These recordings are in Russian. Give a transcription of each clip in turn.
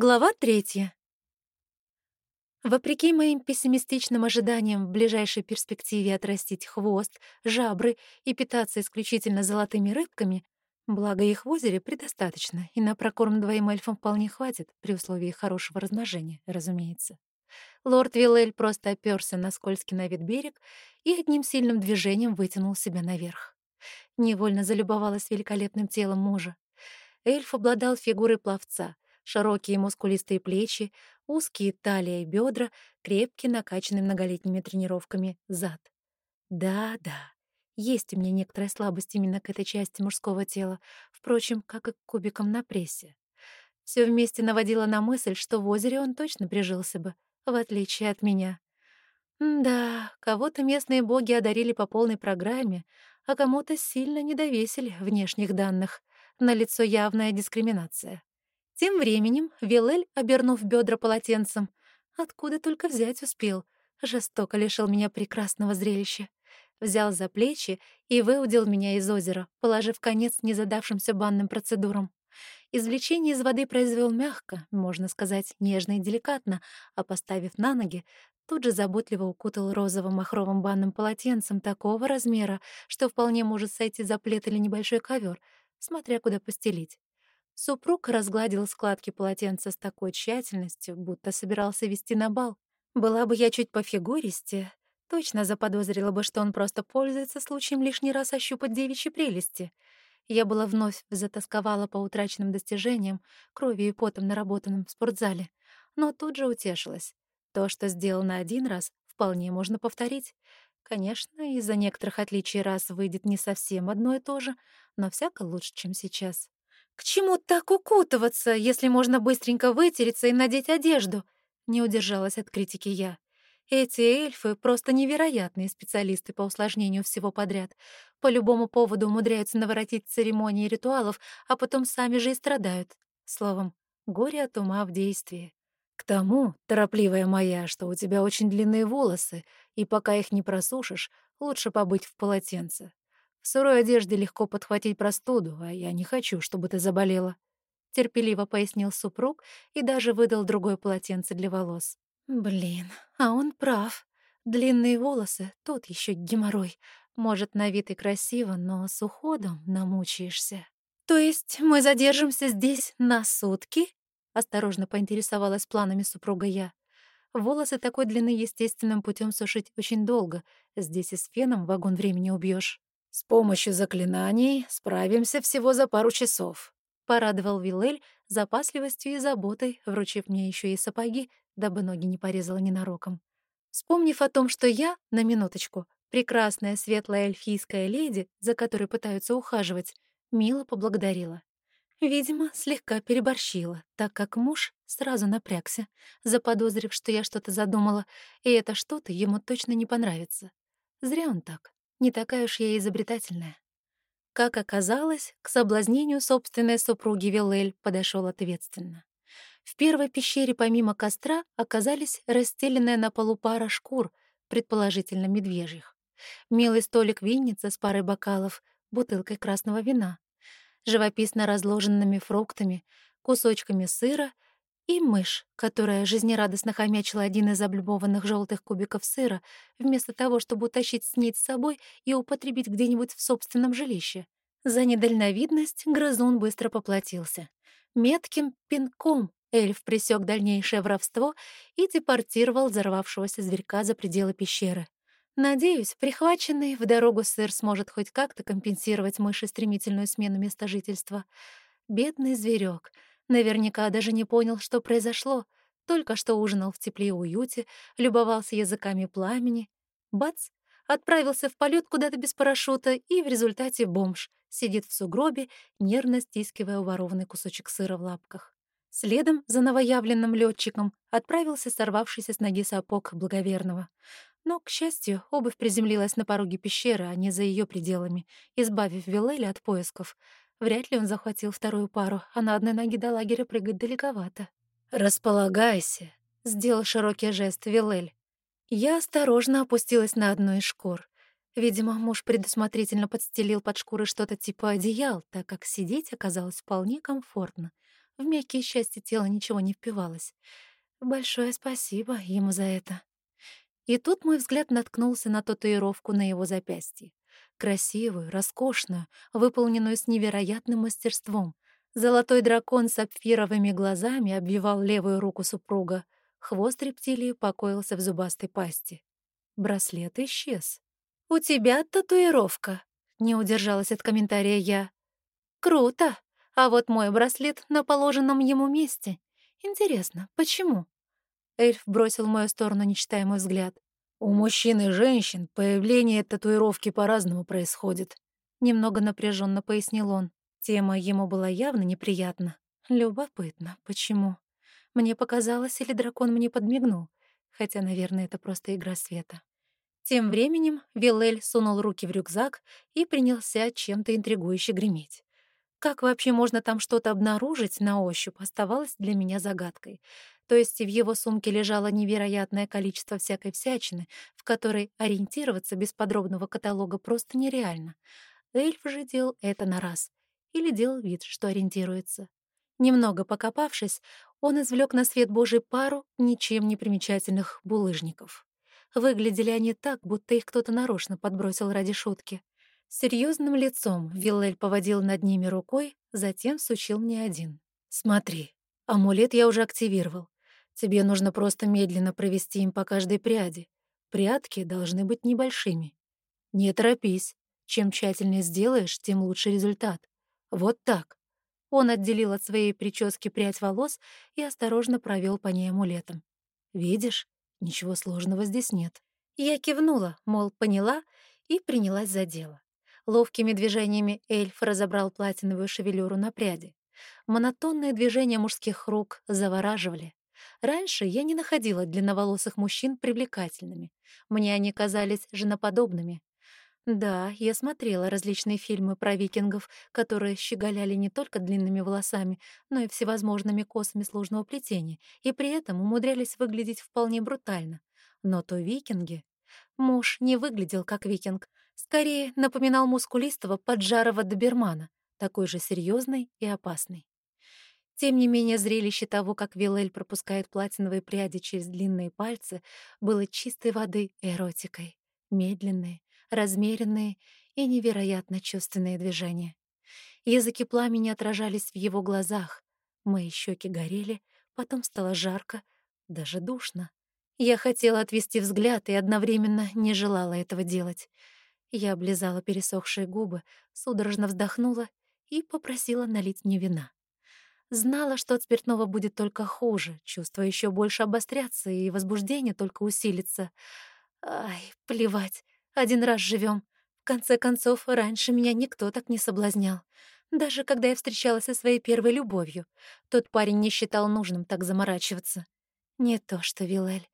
Глава третья. Вопреки моим пессимистичным ожиданиям в ближайшей перспективе отрастить хвост, жабры и питаться исключительно золотыми рыбками, благо их в озере предостаточно, и на прокорм двоим эльфам вполне хватит, при условии хорошего размножения, разумеется. Лорд Виллель просто оперся на скользкий на вид берег и одним сильным движением вытянул себя наверх. Невольно залюбовалась великолепным телом мужа. Эльф обладал фигурой пловца — Широкие мускулистые плечи, узкие талия и бедра, крепкий, накачанный многолетними тренировками зад. Да-да, есть у меня некоторая слабость именно к этой части мужского тела, впрочем, как и к кубикам на прессе. Все вместе наводило на мысль, что в озере он точно прижился бы, в отличие от меня. да, кого-то местные боги одарили по полной программе, а кому-то сильно недовесили внешних данных. Налицо явная дискриминация. Тем временем Вилель, обернув бедра полотенцем, откуда только взять успел, жестоко лишил меня прекрасного зрелища. Взял за плечи и выудил меня из озера, положив конец незадавшимся банным процедурам. Извлечение из воды произвел мягко, можно сказать, нежно и деликатно, а поставив на ноги, тут же заботливо укутал розовым махровым банным полотенцем такого размера, что вполне может сойти за плед или небольшой ковер, смотря куда постелить. Супруг разгладил складки полотенца с такой тщательностью, будто собирался вести на бал. Была бы я чуть пофигуристее, точно заподозрила бы, что он просто пользуется случаем лишний раз ощупать девичьи прелести. Я была вновь затасковала по утраченным достижениям, кровью и потом наработанным в спортзале, но тут же утешилась. То, что сделано один раз, вполне можно повторить. Конечно, из-за некоторых отличий раз выйдет не совсем одно и то же, но всяко лучше, чем сейчас. «К чему так укутываться, если можно быстренько вытереться и надеть одежду?» Не удержалась от критики я. Эти эльфы — просто невероятные специалисты по усложнению всего подряд. По любому поводу умудряются наворотить церемонии и ритуалов, а потом сами же и страдают. Словом, горе от ума в действии. К тому, торопливая моя, что у тебя очень длинные волосы, и пока их не просушишь, лучше побыть в полотенце. В сырой одежде легко подхватить простуду, а я не хочу, чтобы ты заболела», — терпеливо пояснил супруг и даже выдал другое полотенце для волос. «Блин, а он прав. Длинные волосы — тут еще геморрой. Может, на вид и красиво, но с уходом намучаешься». «То есть мы задержимся здесь на сутки?» — осторожно поинтересовалась планами супруга я. Волосы такой длины естественным путем сушить очень долго. Здесь и с феном вагон времени убьешь. «С помощью заклинаний справимся всего за пару часов», — порадовал Вилель запасливостью и заботой, вручив мне еще и сапоги, дабы ноги не порезала ненароком. Вспомнив о том, что я, на минуточку, прекрасная светлая эльфийская леди, за которой пытаются ухаживать, мило поблагодарила. Видимо, слегка переборщила, так как муж сразу напрягся, заподозрив, что я что-то задумала, и это что-то ему точно не понравится. Зря он так. Не такая уж я изобретательная. Как оказалось, к соблазнению собственной супруги Вилель подошел ответственно. В первой пещере помимо костра оказались расстеленная на полу пара шкур, предположительно медвежьих. Милый столик винница с парой бокалов, бутылкой красного вина, живописно разложенными фруктами, кусочками сыра — и мышь, которая жизнерадостно хомячила один из облюбованных желтых кубиков сыра, вместо того, чтобы утащить снить с собой и употребить где-нибудь в собственном жилище. За недальновидность грызун быстро поплатился. Метким пинком эльф пресек дальнейшее воровство и депортировал взорвавшегося зверька за пределы пещеры. Надеюсь, прихваченный в дорогу сыр сможет хоть как-то компенсировать мыши стремительную смену места жительства. Бедный зверек — Наверняка даже не понял, что произошло. Только что ужинал в тепле и уюте, любовался языками пламени. Бац! Отправился в полет куда-то без парашюта, и в результате бомж сидит в сугробе, нервно стискивая уворованный кусочек сыра в лапках. Следом за новоявленным летчиком отправился сорвавшийся с ноги сапог благоверного. Но, к счастью, обувь приземлилась на пороге пещеры, а не за ее пределами, избавив Вилеля от поисков. Вряд ли он захватил вторую пару, а на одной ноге до лагеря прыгать далековато. «Располагайся», — сделал широкий жест Вилель. Я осторожно опустилась на одну из шкур. Видимо, муж предусмотрительно подстелил под шкуры что-то типа одеял, так как сидеть оказалось вполне комфортно. В мягкие счастья тела ничего не впивалось. Большое спасибо ему за это. И тут мой взгляд наткнулся на татуировку на его запястье. Красивую, роскошную, выполненную с невероятным мастерством. Золотой дракон с сапфировыми глазами обвивал левую руку супруга. Хвост рептилии покоился в зубастой пасти. Браслет исчез. «У тебя татуировка», — не удержалась от комментария я. «Круто! А вот мой браслет на положенном ему месте. Интересно, почему?» Эльф бросил в мою сторону нечитаемый взгляд. «У мужчин и женщин появление татуировки по-разному происходит», — немного напряженно пояснил он. Тема ему была явно неприятна. Любопытно, почему? Мне показалось, или дракон мне подмигнул, хотя, наверное, это просто игра света. Тем временем Вилель сунул руки в рюкзак и принялся чем-то интригующе греметь. Как вообще можно там что-то обнаружить на ощупь, оставалось для меня загадкой. То есть в его сумке лежало невероятное количество всякой всячины, в которой ориентироваться без подробного каталога просто нереально. Эльф же делал это на раз. Или делал вид, что ориентируется. Немного покопавшись, он извлек на свет Божий пару ничем не примечательных булыжников. Выглядели они так, будто их кто-то нарочно подбросил ради шутки. Серьезным лицом Виллель поводил над ними рукой, затем сучил мне один. «Смотри, амулет я уже активировал. Тебе нужно просто медленно провести им по каждой пряди. Прядки должны быть небольшими. Не торопись. Чем тщательнее сделаешь, тем лучше результат. Вот так». Он отделил от своей прически прядь волос и осторожно провел по ней амулетом. «Видишь, Ничего сложного здесь нет. Я кивнула, мол, поняла, и принялась за дело. Ловкими движениями эльф разобрал платиновую шевелюру на пряди. Монотонные движения мужских рук завораживали. Раньше я не находила длинноволосых мужчин привлекательными. Мне они казались женоподобными, да, я смотрела различные фильмы про викингов, которые щеголяли не только длинными волосами, но и всевозможными косами сложного плетения, и при этом умудрялись выглядеть вполне брутально. Но то викинги... Муж не выглядел как викинг, скорее напоминал мускулистого поджарого добермана, такой же серьезный и опасный. Тем не менее, зрелище того, как Вилель пропускает платиновые пряди через длинные пальцы, было чистой воды эротикой. Медленные, размеренные и невероятно чувственные движения. Языки пламени отражались в его глазах. Мои щеки горели, потом стало жарко, даже душно. Я хотела отвести взгляд и одновременно не желала этого делать. Я облизала пересохшие губы, судорожно вздохнула и попросила налить мне вина. Знала, что от спиртного будет только хуже, чувства еще больше обострятся и возбуждение только усилится. Ай, плевать. Один раз живем. В конце концов, раньше меня никто так не соблазнял. Даже когда я встречалась со своей первой любовью, тот парень не считал нужным так заморачиваться. Не то что Вилель.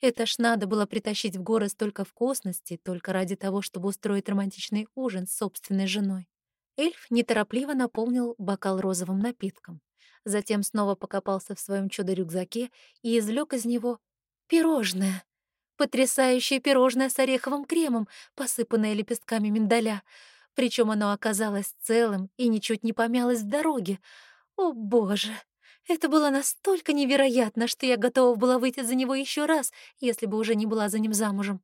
Это ж надо было притащить в горы столько вкусностей только ради того, чтобы устроить романтичный ужин с собственной женой. Эльф неторопливо наполнил бокал розовым напитком. Затем снова покопался в своем чудо-рюкзаке и извлек из него пирожное. Потрясающее пирожное с ореховым кремом, посыпанное лепестками миндаля. Причем оно оказалось целым и ничуть не помялось в дороге. О, боже! Это было настолько невероятно, что я готова была выйти за него еще раз, если бы уже не была за ним замужем.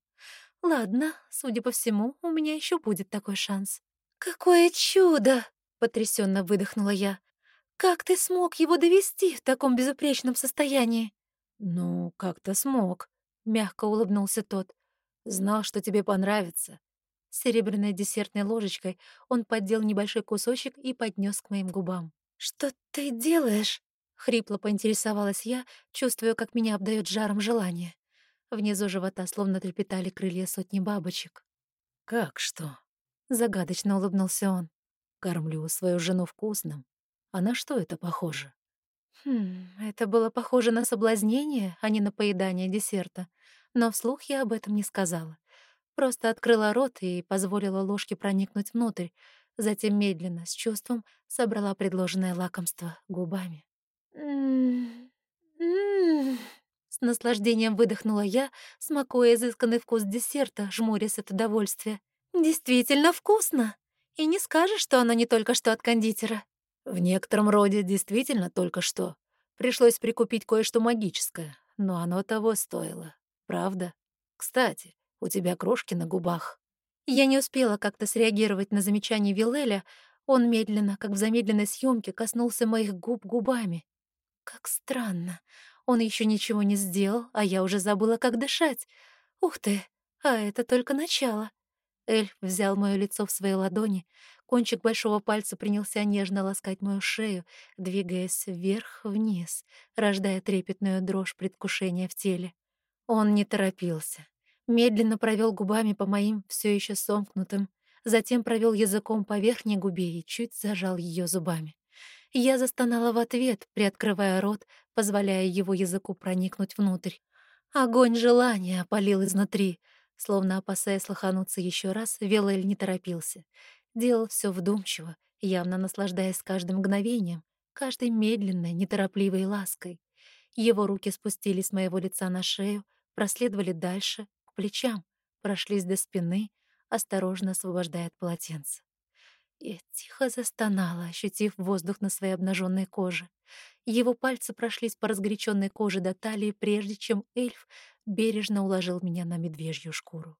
Ладно, судя по всему, у меня еще будет такой шанс. «Какое чудо!» — потрясенно выдохнула я. «Как ты смог его довести в таком безупречном состоянии?» «Ну, как-то смог», — мягко улыбнулся тот. «Знал, что тебе понравится». серебряной десертной ложечкой он поддел небольшой кусочек и поднес к моим губам. «Что ты делаешь?» — хрипло поинтересовалась я, чувствуя, как меня обдает жаром желание. Внизу живота словно трепетали крылья сотни бабочек. «Как что?» — загадочно улыбнулся он. «Кормлю свою жену вкусным. А на что это похоже?» Хм, это было похоже на соблазнение, а не на поедание десерта. Но вслух я об этом не сказала. Просто открыла рот и позволила ложке проникнуть внутрь, затем медленно, с чувством, собрала предложенное лакомство губами. С наслаждением выдохнула я, смакуя изысканный вкус десерта, жмурясь от удовольствия. «Действительно вкусно! И не скажешь, что оно не только что от кондитера». В некотором роде действительно только что. Пришлось прикупить кое-что магическое, но оно того стоило. Правда? Кстати, у тебя крошки на губах. Я не успела как-то среагировать на замечание Вилеля. Он медленно, как в замедленной съемке, коснулся моих губ губами. Как странно. Он еще ничего не сделал, а я уже забыла, как дышать. Ух ты, а это только начало. Эльф взял моё лицо в свои ладони, кончик большого пальца принялся нежно ласкать мою шею, двигаясь вверх-вниз, рождая трепетную дрожь предвкушения в теле. Он не торопился. Медленно провел губами по моим все еще сомкнутым, затем провел языком по верхней губе и чуть зажал ее зубами. Я застонала в ответ, приоткрывая рот, позволяя его языку проникнуть внутрь. Огонь желания опалил изнутри — Словно опасаясь лохануться еще раз, Велель не торопился. Делал все вдумчиво, явно наслаждаясь каждым мгновением, каждой медленной, неторопливой лаской. Его руки спустились с моего лица на шею, проследовали дальше, к плечам, прошлись до спины, осторожно освобождая от полотенца. Я тихо застонала, ощутив воздух на своей обнаженной коже. Его пальцы прошлись по разгоряченной коже до талии, прежде чем эльф бережно уложил меня на медвежью шкуру.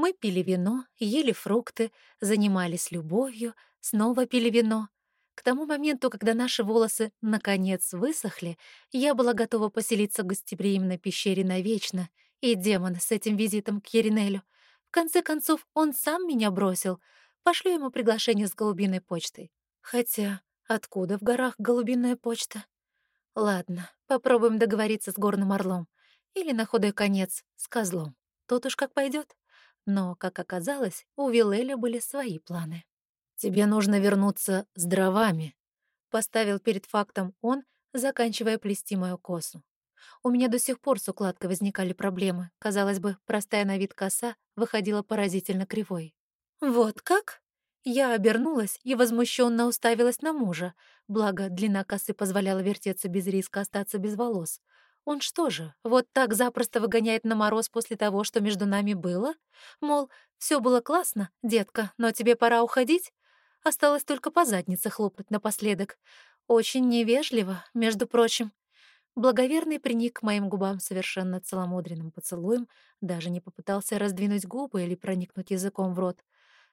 Мы пили вино, ели фрукты, занимались любовью, снова пили вино. К тому моменту, когда наши волосы наконец высохли, я была готова поселиться в гостеприимной пещере навечно, и демон с этим визитом к Еринелю. В конце концов, он сам меня бросил. Пошлю ему приглашение с голубиной почтой. Хотя, откуда в горах голубиная почта? Ладно, попробуем договориться с горным орлом. Или на худой конец с козлом. Тут уж как пойдет. Но, как оказалось, у Вилеля были свои планы. «Тебе нужно вернуться с дровами», — поставил перед фактом он, заканчивая плести мою косу. У меня до сих пор с укладкой возникали проблемы. Казалось бы, простая на вид коса выходила поразительно кривой. «Вот как?» Я обернулась и возмущенно уставилась на мужа, благо длина косы позволяла вертеться без риска остаться без волос. Он что же, вот так запросто выгоняет на мороз после того, что между нами было? Мол, все было классно, детка, но тебе пора уходить? Осталось только по заднице хлопнуть напоследок. Очень невежливо, между прочим. Благоверный приник к моим губам совершенно целомудренным поцелуем, даже не попытался раздвинуть губы или проникнуть языком в рот.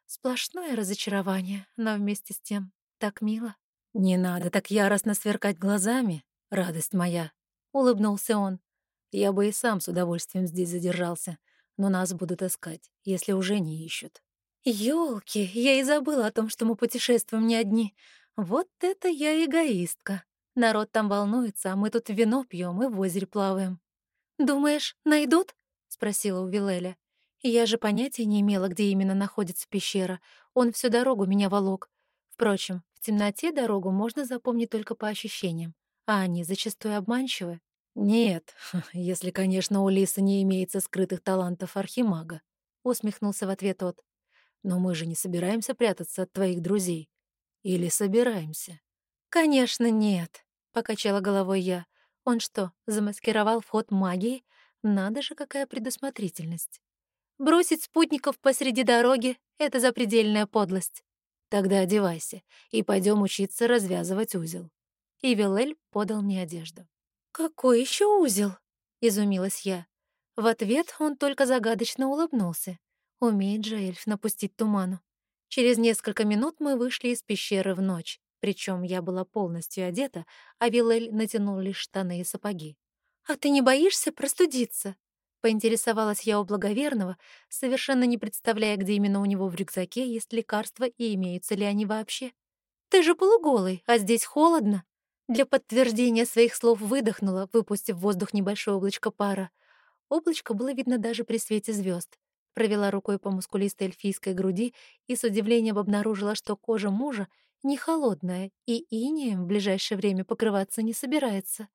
Сплошное разочарование, но вместе с тем так мило. «Не надо так яростно сверкать глазами, радость моя», улыбнулся он. Я бы и сам с удовольствием здесь задержался, но нас будут искать, если уже не ищут. Ёлки, я и забыла о том, что мы путешествуем не одни. Вот это я эгоистка. Народ там волнуется, а мы тут вино пьем и в озере плаваем. «Думаешь, найдут?» — спросила у Вилеля. Я же понятия не имела, где именно находится пещера. Он всю дорогу меня волок. Впрочем, в темноте дорогу можно запомнить только по ощущениям, а они зачастую обманчивы. «Нет, если, конечно, у Лисы не имеется скрытых талантов архимага», — усмехнулся в ответ тот. «Но мы же не собираемся прятаться от твоих друзей. Или собираемся?» «Конечно, нет», — покачала головой я. «Он что, замаскировал вход магии? Надо же, какая предусмотрительность. Бросить спутников посреди дороги — это запредельная подлость. Тогда одевайся и пойдем учиться развязывать узел». И Вилель подал мне одежду. «Какой еще узел?» — изумилась я. В ответ он только загадочно улыбнулся. Умеет же эльф напустить туману. Через несколько минут мы вышли из пещеры в ночь. Причем я была полностью одета, а Вилель натянул лишь штаны и сапоги. «А ты не боишься простудиться?» Поинтересовалась я у благоверного, совершенно не представляя, где именно у него в рюкзаке есть лекарства и имеются ли они вообще. «Ты же полуголый, а здесь холодно». Для подтверждения своих слов выдохнула, выпустив в воздух небольшое облачко пара. Облачко было видно даже при свете звезд. Провела рукой по мускулистой эльфийской груди и с удивлением обнаружила, что кожа мужа не холодная и инеем в ближайшее время покрываться не собирается.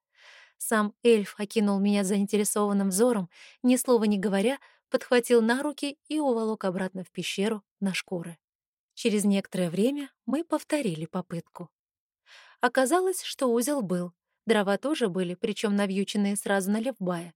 Сам эльф окинул меня заинтересованным взором, ни слова не говоря, подхватил на руки и уволок обратно в пещеру на шкуры. Через некоторое время мы повторили попытку. Оказалось, что узел был. Дрова тоже были, причем навьюченные сразу на левбая.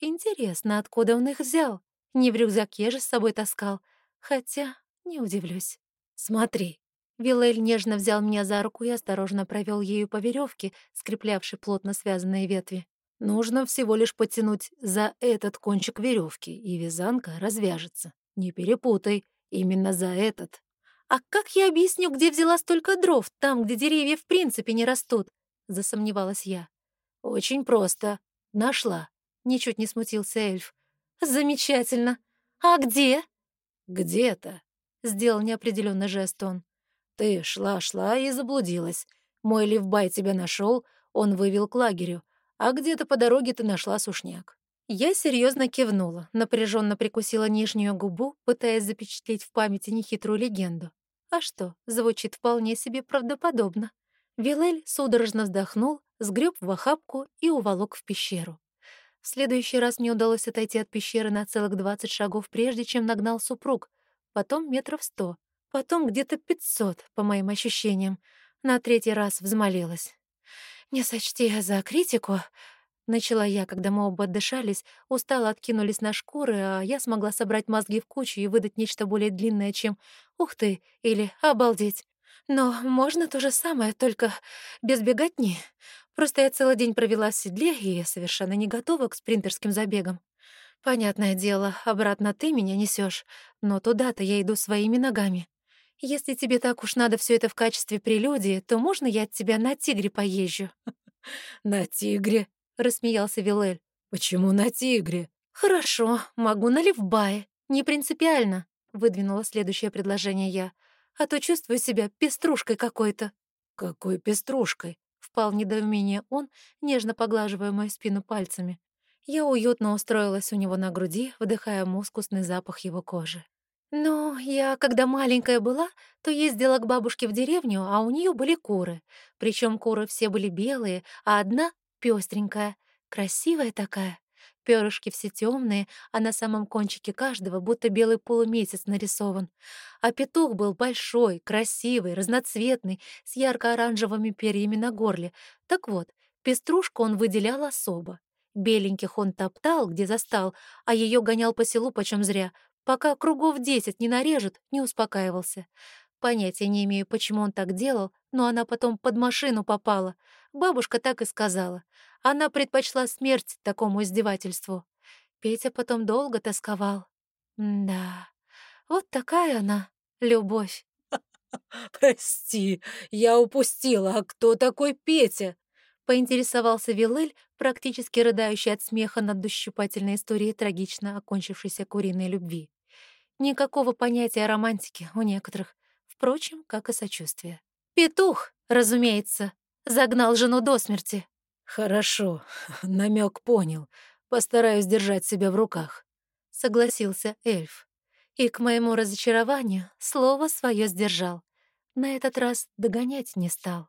Интересно, откуда он их взял? Не в рюкзаке же с собой таскал. Хотя, не удивлюсь. «Смотри», Вилель нежно взял меня за руку и осторожно провел ею по веревке, скреплявшей плотно связанные ветви. Нужно всего лишь потянуть за этот кончик веревки, и вязанка развяжется. Не перепутай, именно за этот. «А как я объясню, где взяла столько дров, там, где деревья в принципе не растут?» — засомневалась я. «Очень просто. Нашла». Ничуть не смутился эльф. «Замечательно. А где?» «Где-то», — сделал неопределенный жест он. «Ты шла-шла и заблудилась. Мой Ливбай тебя нашел, он вывел к лагерю, а где-то по дороге ты нашла сушняк». Я серьезно кивнула, напряженно прикусила нижнюю губу, пытаясь запечатлеть в памяти нехитрую легенду. А что, звучит вполне себе правдоподобно. Вилель судорожно вздохнул, сгреб в охапку и уволок в пещеру. В следующий раз мне удалось отойти от пещеры на целых двадцать шагов, прежде чем нагнал супруг, потом метров сто, потом где-то пятьсот, по моим ощущениям. На третий раз взмолилась. «Не сочти за критику», — начала я, когда мы оба отдышались, устало откинулись на шкуры, а я смогла собрать мозги в кучу и выдать нечто более длинное, чем «ух ты» или «обалдеть». Но можно то же самое, только без беготни. Просто я целый день провела в седле и совершенно не готова к спринтерским забегам. Понятное дело, обратно ты меня несешь, но туда-то я иду своими ногами. Если тебе так уж надо все это в качестве прелюдии, то можно я от тебя на тигре поезжу?» «На тигре?» — рассмеялся Вилель. «Почему на тигре?» «Хорошо, могу на Левбае. Не принципиально», — выдвинула следующее предложение я. «А то чувствую себя пеструшкой какой-то». «Какой пеструшкой?» Впал в недоумение он, нежно поглаживая мою спину пальцами. Я уютно устроилась у него на груди, вдыхая мускусный запах его кожи. «Ну, я, когда маленькая была, то ездила к бабушке в деревню, а у нее были куры. Причем куры все были белые, а одна — пестренькая, красивая такая. Перышки все темные, а на самом кончике каждого будто белый полумесяц нарисован. А петух был большой, красивый, разноцветный, с ярко-оранжевыми перьями на горле. Так вот, пеструшку он выделял особо. Беленьких он топтал, где застал, а ее гонял по селу почем зря, пока кругов десять не нарежет, не успокаивался. Понятия не имею, почему он так делал, но она потом под машину попала. Бабушка так и сказала. Она предпочла смерть такому издевательству. Петя потом долго тосковал. да, вот такая она, любовь. «Прости, я упустила. А кто такой Петя?» — поинтересовался Вилель, практически рыдающий от смеха над дощупательной историей трагично окончившейся куриной любви. Никакого понятия романтики у некоторых, впрочем, как и сочувствие. «Петух, разумеется, загнал жену до смерти», «Хорошо, намек понял. Постараюсь держать себя в руках», — согласился эльф. И к моему разочарованию слово свое сдержал. На этот раз догонять не стал.